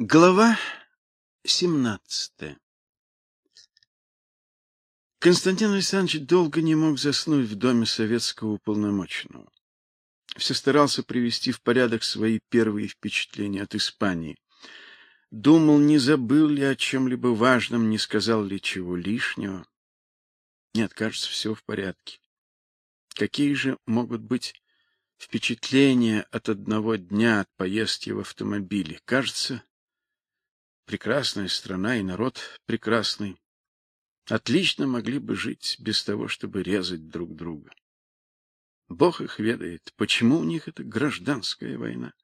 Глава 17. Константин Александрович долго не мог заснуть в доме советского уполномоченного. Все старался привести в порядок свои первые впечатления от Испании. Думал, не забыл ли о чем либо важном, не сказал ли чего лишнего. Нет, кажется, все в порядке. Какие же могут быть впечатления от одного дня от поездки в автомобиле? Кажется, прекрасная страна и народ прекрасный. Отлично могли бы жить без того, чтобы резать друг друга. Бог их ведает, почему у них это гражданская война.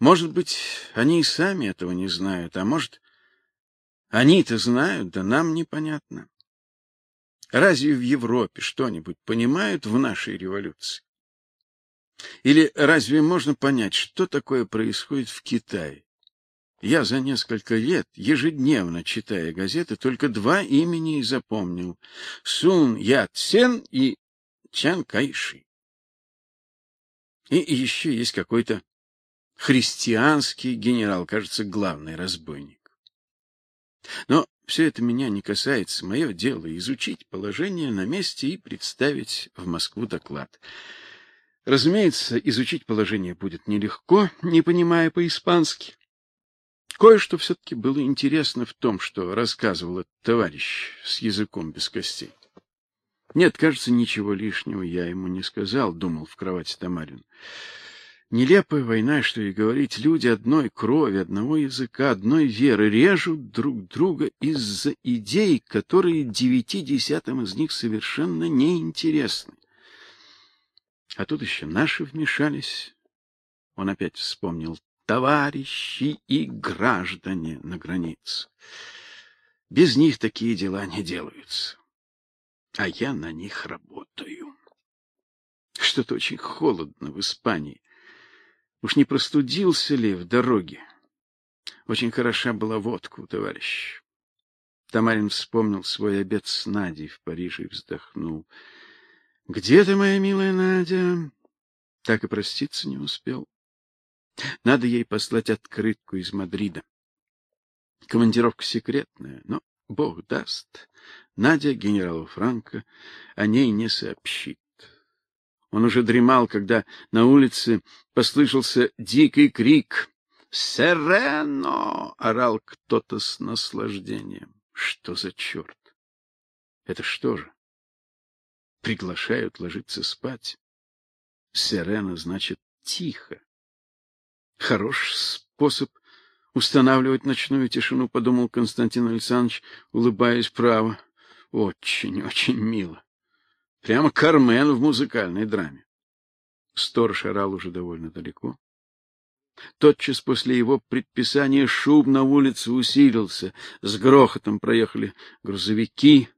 Может быть, они и сами этого не знают, а может, они-то знают, да нам непонятно. Разве в Европе что-нибудь понимают в нашей революции? Или разве можно понять, что такое происходит в Китае? Я за несколько лет, ежедневно читая газеты, только два имени и запомнил: Сун Яцен и Чан Кайши. И еще есть какой-то христианский генерал, кажется, главный разбойник. Но все это меня не касается. Мое дело изучить положение на месте и представить в Москву доклад. Разумеется, изучить положение будет нелегко, не понимая по-испански. Кое-что все-таки было интересно в том, что рассказывал этот товарищ с языком без костей. Нет, кажется, ничего лишнего я ему не сказал, думал в кровати Тамарин. Нелепая война, что и говорить, люди одной крови, одного языка, одной веры режут друг друга из-за идей, которые девяти десятым из них совершенно неинтересны. А тут еще наши вмешались. Он опять вспомнил товарищи и граждане на границе. Без них такие дела не делаются. А я на них работаю. Что-то очень холодно в Испании. Уж не простудился ли в дороге? Очень хороша была водка у товарища. Тамарин вспомнил свой обед с Надей в Париже и вздохнул. Где ты, моя милая Надя? Так и проститься не успел. Надо ей послать открытку из Мадрида. Командировка секретная, но Бог даст, Надя генералу Франко о ней не сообщит. Он уже дремал, когда на улице послышался дикий крик. «Серено!» — орал кто-то с наслаждением. Что за черт? Это что же? Приглашают ложиться спать? Серено значит тихо. Хороший способ устанавливать ночную тишину, подумал Константин Александрович, улыбаясь право. Очень, очень мило. Прямо Кармен в музыкальной драме. Сторож орал уже довольно далеко. Тотчас после его предписания шум на улице усилился, с грохотом проехали грузовики.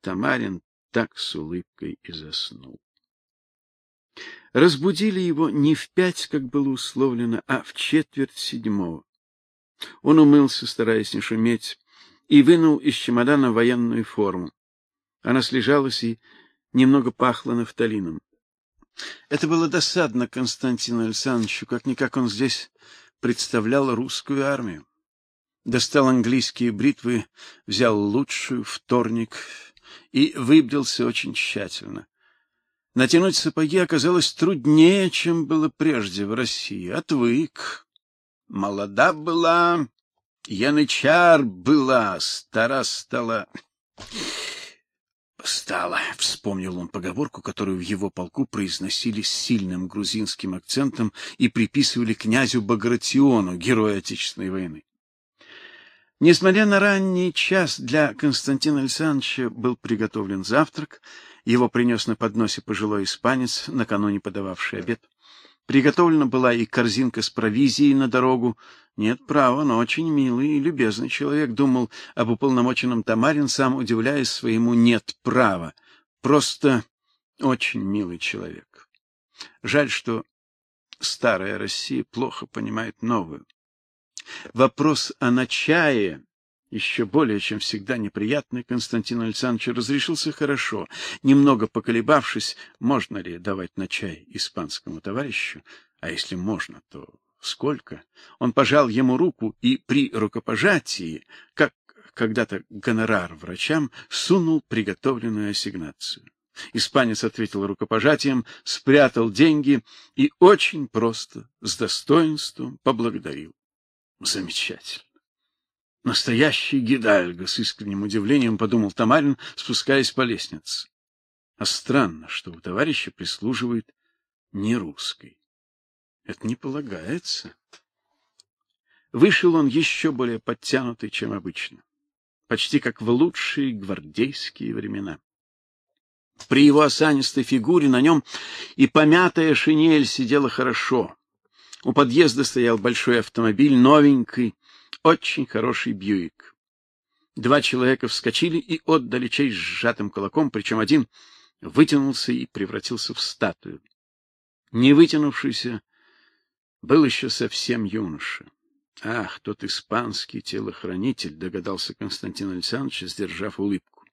Тамарин так с улыбкой и заснул. Разбудили его не в пять, как было условлено, а в четверть седьмого. Он умылся, стараясь не шуметь, и вынул из чемодана военную форму. Она слежалась и немного пахла нафталином. Это было досадно Константину Александровичу, как никак он здесь представлял русскую армию. Достал английские бритвы, взял лучшую вторник и выбрился очень тщательно. Натянуть сапоги оказалось труднее, чем было прежде в России. Отвык. Молода была, янычар была, стара стала. Стала, вспомнил он поговорку, которую в его полку произносили с сильным грузинским акцентом и приписывали князю Багратиону, герою Отечественной войны. Несмотря на ранний час, для Константина Александровича был приготовлен завтрак, его принес на подносе пожилой испанец, накануне подававший обед. Приготовлена была и корзинка с провизией на дорогу. Нет права, но очень милый и любезный человек, думал об уполномоченном Тамарин, сам удивляясь своему нет права. Просто очень милый человек. Жаль, что старая Россия плохо понимает новую. Вопрос о начае еще более, чем всегда неприятный Константин Александрович разрешился хорошо, немного поколебавшись, можно ли давать на чай испанскому товарищу, а если можно, то сколько. Он пожал ему руку и при рукопожатии, как когда-то гонорар врачам, сунул приготовленную ассигнацию. Испанец ответил рукопожатием, спрятал деньги и очень просто, с достоинством поблагодарил. Замечательно. Настоящий Гидальго, с искренним удивлением подумал Тамарин, спускаясь по лестнице. А странно, что у товарища прислуживает не русский. Это не полагается. Вышел он еще более подтянутый, чем обычно, почти как в лучшие гвардейские времена. При его осанистой фигуре на нем и помятая шинель сидела хорошо. У подъезда стоял большой автомобиль, новенький, очень хороший Бьюик. Два человека вскочили и отдали честь сжатым кулаком, причем один вытянулся и превратился в статую. Не вытянувшийся был еще совсем юноша. Ах, тот испанский телохранитель, догадался Константин Александрович, сдержав улыбку.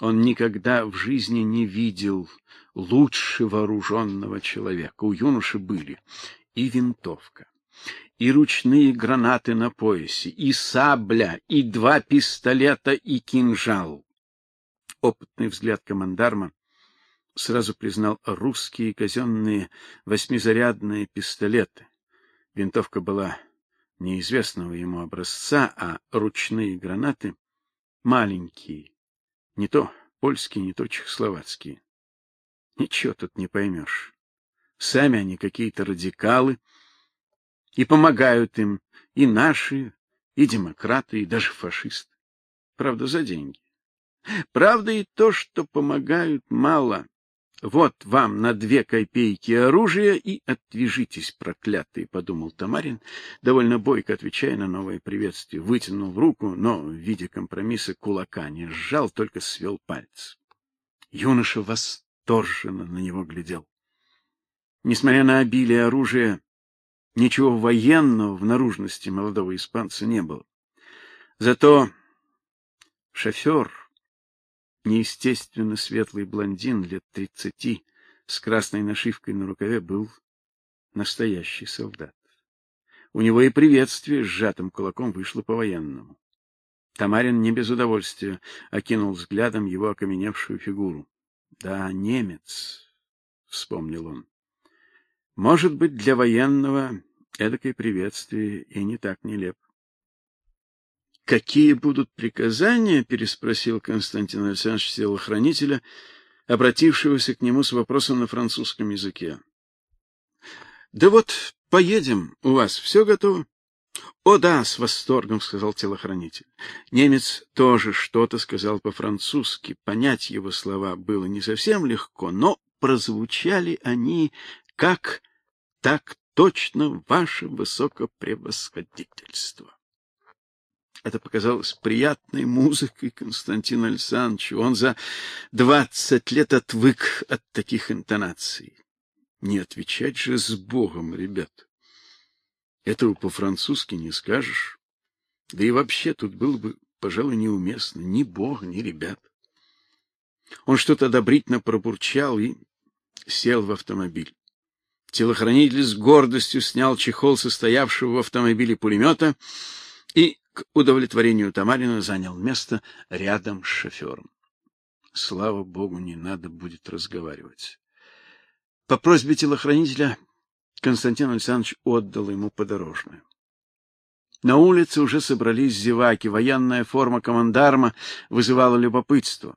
Он никогда в жизни не видел лучше вооруженного человека. У юноши были и винтовка, и ручные гранаты на поясе, и сабля, и два пистолета, и кинжал. Опытный взгляд командарма сразу признал русские казенные восьмизарядные пистолеты. Винтовка была неизвестного ему образца, а ручные гранаты маленькие, не то польские, не то чехословацкие. Ничего тут не поймешь. Сами они какие-то радикалы, и помогают им и наши, и демократы, и даже фашисты. Правда, за деньги. Правда и то, что помогают мало. Вот вам на две копейки оружия и отвяжитесь, проклятые, подумал Тамарин, довольно бойко отвечая на новое приветствие. Вытянул руку, но в виде компромисса кулака не сжал, только свел пальцы. Юноша восторженно на него глядел. Несмотря на обилие оружия, ничего военного в наружности молодого испанца не было. Зато шофер неестественно светлый блондин лет тридцати с красной нашивкой на рукаве был настоящий солдат. У него и приветствие сжатым кулаком вышло по-военному. Тамарин не без удовольствия окинул взглядом его окаменевшую фигуру. Да, немец, вспомнил он. Может быть, для военного эдакое приветствие и не так нелеп. Какие будут приказания? переспросил Константин Александрович телохранителя, обратившегося к нему с вопросом на французском языке. Да вот поедем, у вас все готово? О да, с восторгом сказал телохранитель. Немец тоже что-то сказал по-французски. Понять его слова было не совсем легко, но прозвучали они как так точно ваше высокопревосходительство. Это показалось приятной музыкой Константину Александровичу. Он за двадцать лет отвык от таких интонаций. Не отвечать же с Богом, ребят. Этого по-французски не скажешь. Да и вообще тут было бы, пожалуй, неуместно ни Бог, ни ребят. Он что-то одобрительно пробурчал и сел в автомобиль. Телохранитель с гордостью снял чехол состоявшего в автомобиле пулемета и к удовлетворению Тамарина занял место рядом с шофером. Слава богу, не надо будет разговаривать. По просьбе телохранителя Константин Александрович отдал ему подорожное. На улице уже собрались зеваки, военная форма командарма вызывала любопытство.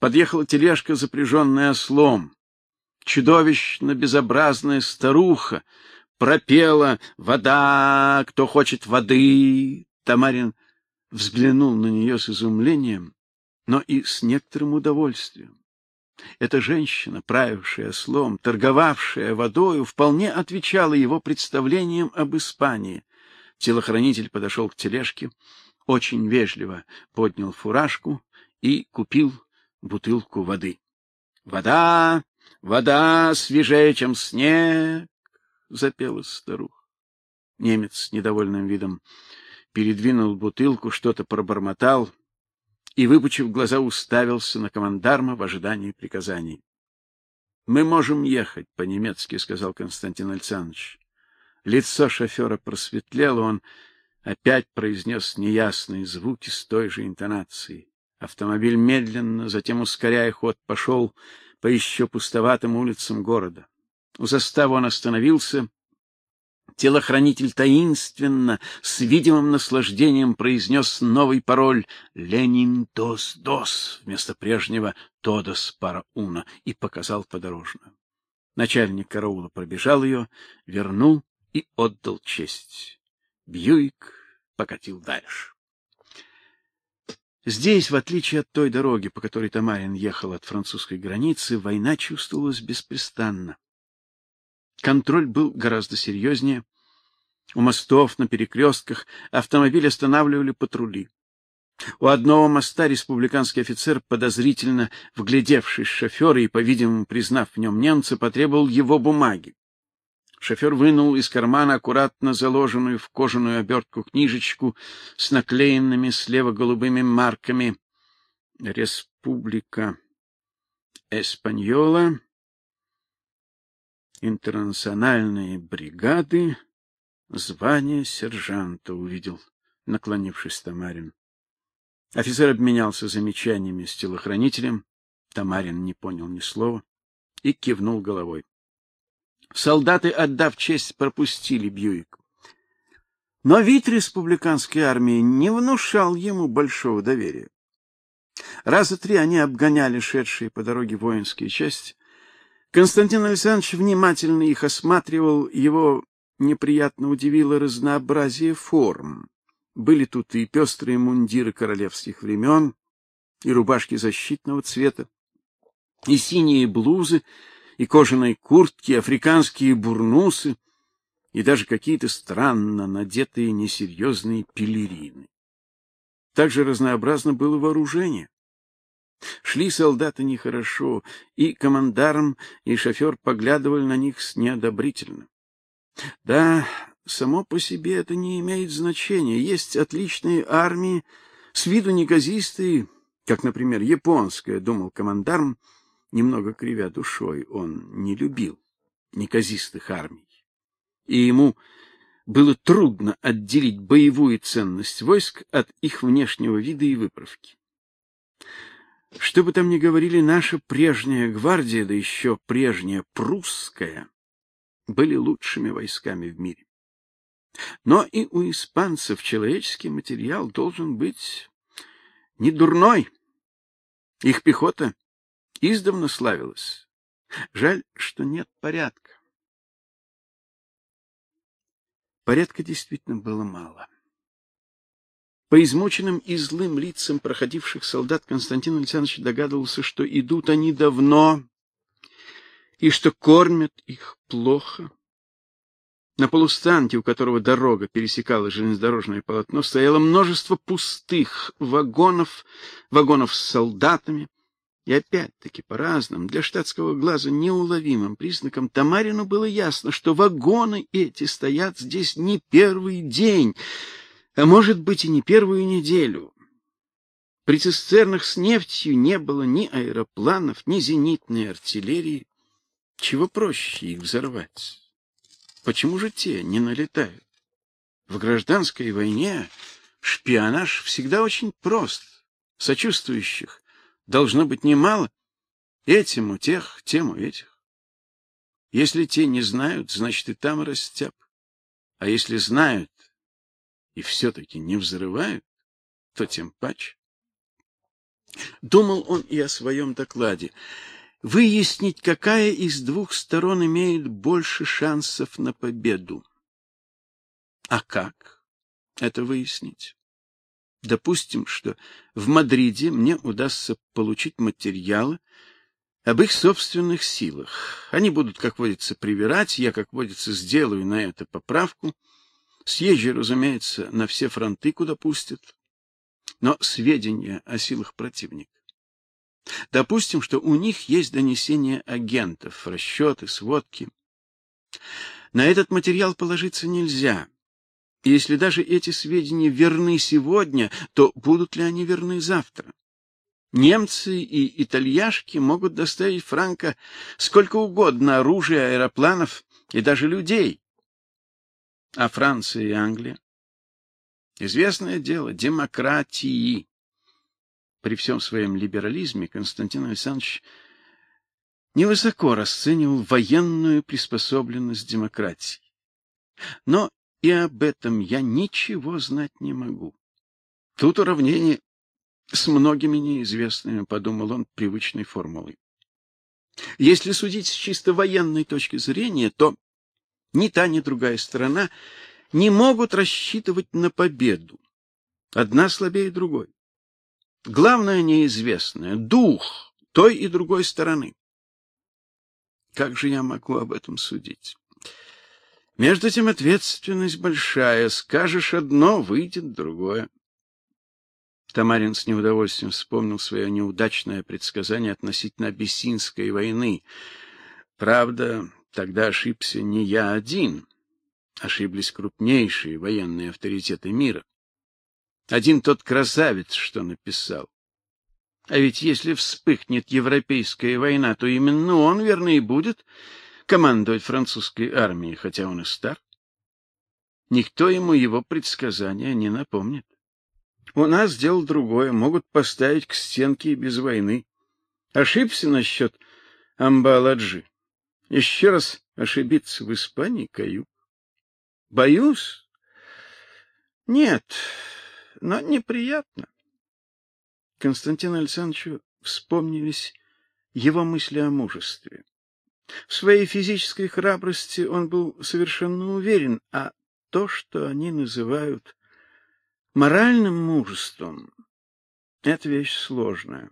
Подъехала тележка, запряженная ослом. Чудовищно безобразная старуха пропела: "Вода, кто хочет воды, Тамарин взглянул на нее с изумлением, но и с некоторым удовольствием. Эта женщина, правившая ослом, торговавшая водою, вполне отвечала его представлениям об Испании. Телохранитель подошел к тележке, очень вежливо поднял фуражку и купил бутылку воды. Вода, вода свежее, чем снег, запела старуха. Немец с недовольным видом передвинул бутылку, что-то пробормотал и, выпучив глаза, уставился на командарма в ожидании приказаний. Мы можем ехать, по-немецки сказал Константин Александрович. Лицо шофера просветлело, он опять произнес неясные звуки с той же интонацией. Автомобиль медленно, затем ускоряя ход, пошел по еще пустоватым улицам города. У заставы он остановился. Телохранитель таинственно, с видимым наслаждением произнес новый пароль «Ленин дос дос» вместо прежнего «Тодос пара уна» и показал подорожную. Начальник караула пробежал ее, вернул и отдал честь. Бьюик покатил дальше. Здесь, в отличие от той дороги, по которой Тамарин ехал от французской границы, война чувствовалась беспрестанно. Контроль был гораздо серьезнее. У мостов, на перекрестках автомобили останавливали патрули. У одного моста республиканский офицер, подозрительно вглядевшись в шофера и, по-видимому, признав в нем немца, потребовал его бумаги. Шофер вынул из кармана аккуратно заложенную в кожаную обертку книжечку с наклеенными слева голубыми марками Республика Эспаньола, интернациональные бригады, звание сержанта увидел, наклонившись Тамарин. Офицер обменялся замечаниями с телохранителем, Тамарин не понял ни слова и кивнул головой. Солдаты, отдав честь, пропустили Бьюик. Но вид республиканской армии не внушал ему большого доверия. Раза три они обгоняли шедшие по дороге воинские части. Константин Александрович внимательно их осматривал, его неприятно удивило разнообразие форм. Были тут и пестрые мундиры королевских времен, и рубашки защитного цвета, и синие блузы, и кожаные куртки, африканские бурнусы, и даже какие-то странно надетые несерьезные пелерины. Также разнообразно было вооружение. Шли солдаты нехорошо, и командарм, и шофер поглядывали на них с неодобрительно. Да, само по себе это не имеет значения. Есть отличные армии, с виду неказистые, как, например, японская, думал командарм, немного кривя душой, он не любил неказистых армий. И ему было трудно отделить боевую ценность войск от их внешнего вида и выправки. Что бы там ни говорили, наша прежняя гвардия, да еще прежняя прусская, были лучшими войсками в мире. Но и у испанцев человеческий материал должен быть не дурной. Их пехота издавна славилась. Жаль, что нет порядка. Порядка действительно было мало. По измученным и злым лицам проходивших солдат Константин Александрович догадывался, что идут они давно и что кормят их плохо. На полустанке, у которого дорога пересекала железнодорожное полотно, стояло множество пустых вагонов, вагонов с солдатами, и опять-таки по разным, для штатского глаза неуловимым признакам Тамарину было ясно, что вагоны эти стоят здесь не первый день, а может быть и не первую неделю. При цистернах с нефтью не было ни аэропланов, ни зенитной артиллерии. Чего проще их взорвать? Почему же те не налетают? В гражданской войне шпионаж всегда очень прост. Сочувствующих должно быть немало. Этим у тех, тем у этих. Если те не знают, значит и там растяп. А если знают и все-таки не взрывают, то тем паче. Думал он и о своем докладе. Выяснить, какая из двух сторон имеет больше шансов на победу. А как это выяснить? Допустим, что в Мадриде мне удастся получить материалы об их собственных силах. Они будут, как водится, привирать, я, как водится, сделаю на это поправку. Съезжу, разумеется, на все фронты, куда пустят. Но сведения о силах противника. Допустим, что у них есть донесения агентов, расчеты, сводки. На этот материал положиться нельзя. И если даже эти сведения верны сегодня, то будут ли они верны завтра? Немцы и итальяшки могут доставить Франко сколько угодно оружия, аэропланов и даже людей. А Франция и Англия? Известное дело демократии. При всем своем либерализме Константин Александрович невысоко расценивал военную приспособленность демократии. Но и об этом я ничего знать не могу. Тут уравнение с многими неизвестными, подумал он привычной формулой. Если судить с чисто военной точки зрения, то ни та, ни другая сторона не могут рассчитывать на победу. Одна слабее другой. Главное неизвестное дух той и другой стороны. Как же я могу об этом судить? Между тем ответственность большая, скажешь одно, выйдет другое. Тамарин с неудовольствием вспомнил свое неудачное предсказание относительно Абиссинской войны. Правда, тогда ошибся не я один. Ошиблись крупнейшие военные авторитеты мира. Один тот красавец, что написал. А ведь если вспыхнет европейская война, то именно он, верно, и будет командовать французской армией, хотя он и стар. Никто ему его предсказания не напомнит. У нас дело другое, могут поставить к стенке и без войны. Ошибся насчет Амбаладжи. Еще раз ошибиться в Испании каю. Боюсь? Нет, но неприятно. Константину Александровичу вспомнились его мысли о мужестве. В своей физической храбрости он был совершенно уверен, а то, что они называют моральным мужеством, это вещь сложная.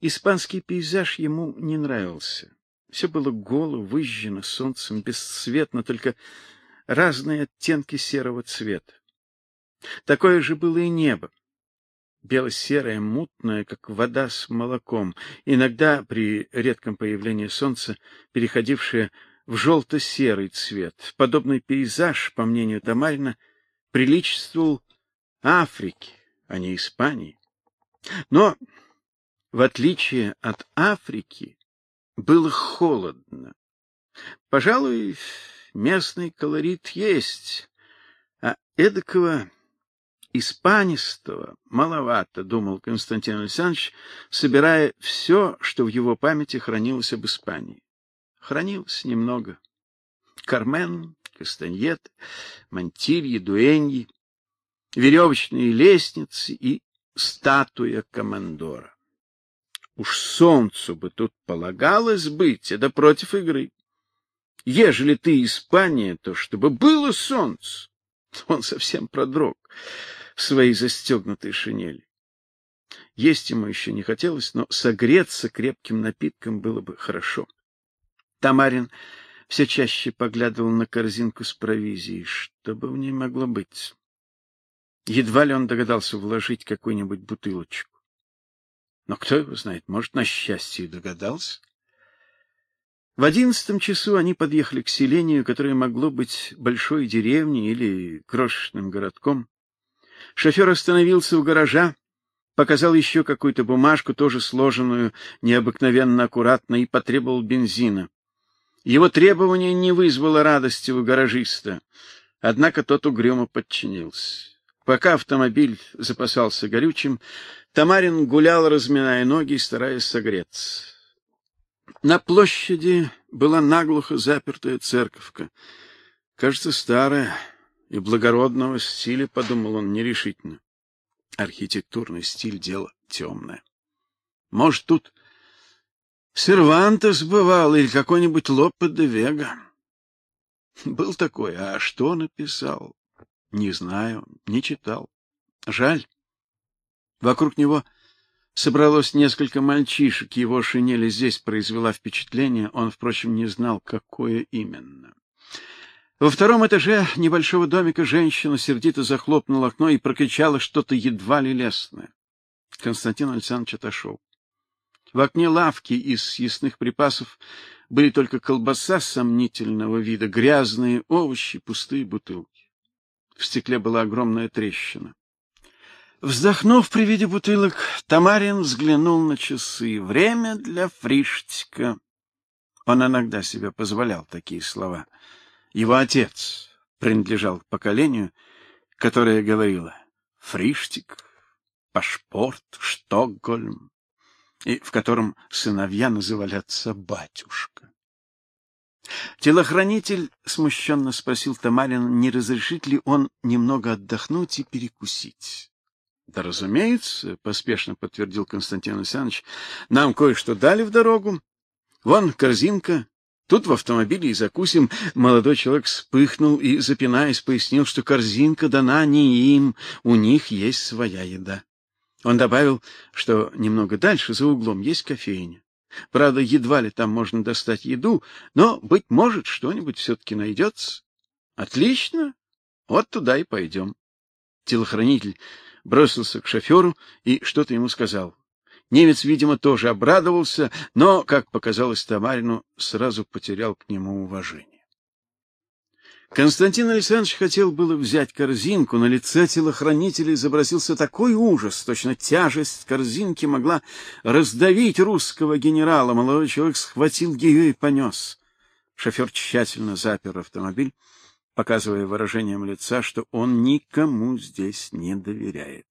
Испанский пейзаж ему не нравился. Все было голо, выжжено солнцем, бесцветно, только разные оттенки серого цвета. Такое же было и небо бело-серое, мутное, как вода с молоком, иногда при редком появлении солнца переходившее в желто-серый цвет. Подобный пейзаж, по мнению Тамарина, приличествовал Африке, а не Испании. Но в отличие от Африки было холодно. Пожалуй, местный колорит есть, а эдакого испанистого маловато, думал Константин Александрович, собирая все, что в его памяти хранилось об Испании. Хранилось немного. Кармен, Кастаньет, Мантильи, Дуэньи, веревочные лестницы и статуя командора. Уж солнцу бы тут полагалось быть, это против игры. Ежели ты Испания, то чтобы было солнце. Он совсем продрог своей застегнутой шинели. Есть ему еще не хотелось, но согреться крепким напитком было бы хорошо. Тамарин все чаще поглядывал на корзинку с провизией, что бы в ней могло быть. Едва ли он догадался вложить какую-нибудь бутылочку. Но кто его знает, может, на счастье догадался. В одиннадцатом часу они подъехали к селению, которое могло быть большой деревней или крошечным городком. Шофер остановился у гаража, показал еще какую-то бумажку, тоже сложенную необыкновенно аккуратно, и потребовал бензина. Его требование не вызвало радости у гаражиста, однако тот угрюмо подчинился. Пока автомобиль запасался горючим, Тамарин гулял, разминая ноги и стараясь согреться. На площади была наглухо запертая церковка, кажется, старая, и благородного стиля, подумал он нерешительно. Архитектурный стиль дело темное. Может, тут Сервантес бывал или какой-нибудь Лопе де Вега. Был такой, а что написал? Не знаю, не читал. Жаль. Вокруг него собралось несколько мальчишек, его шинель здесь произвела впечатление, он, впрочем, не знал, какое именно. Во втором этаже небольшого домика женщина сердито захлопнула окно и прокричала что-то едва ли лестное. Константин Александрович отошел. В окне лавки из съестных припасов были только колбаса сомнительного вида, грязные овощи, пустые бутылки. В стекле была огромная трещина. Вздохнув при виде бутылок, Тамарин взглянул на часы. Время для фриштика. Он иногда себе позволял такие слова. Его отец, принадлежал к поколению, которое говорило «Фриштик», «Пашпорт», «Штокгольм», и в котором сыновья называли отца батюшка. Телохранитель смущенно спросил Тамарина, не разрешит ли он немного отдохнуть и перекусить. Да, разумеется, поспешно подтвердил Константин Александрович. Нам кое-что дали в дорогу. Вон корзинка. Тут в автомобиле и закусим. Молодой человек вспыхнул и запинаясь пояснил, что корзинка дана не им, у них есть своя еда. Он добавил, что немного дальше за углом есть кофейня. Правда, едва ли там можно достать еду, но быть может, что-нибудь все таки найдется. Отлично. Вот туда и пойдем. Телохранитель бросился к шоферу и что-то ему сказал. Немец, видимо, тоже обрадовался, но, как показалось Тамарину, сразу потерял к нему уважение. Константин Александрович хотел было взять корзинку, но лице телохранителя изобразился такой ужас, точно тяжесть корзинки могла раздавить русского генерала. Молодой человек схватил ее и понес. Шофер тщательно запер автомобиль, показывая выражением лица, что он никому здесь не доверяет.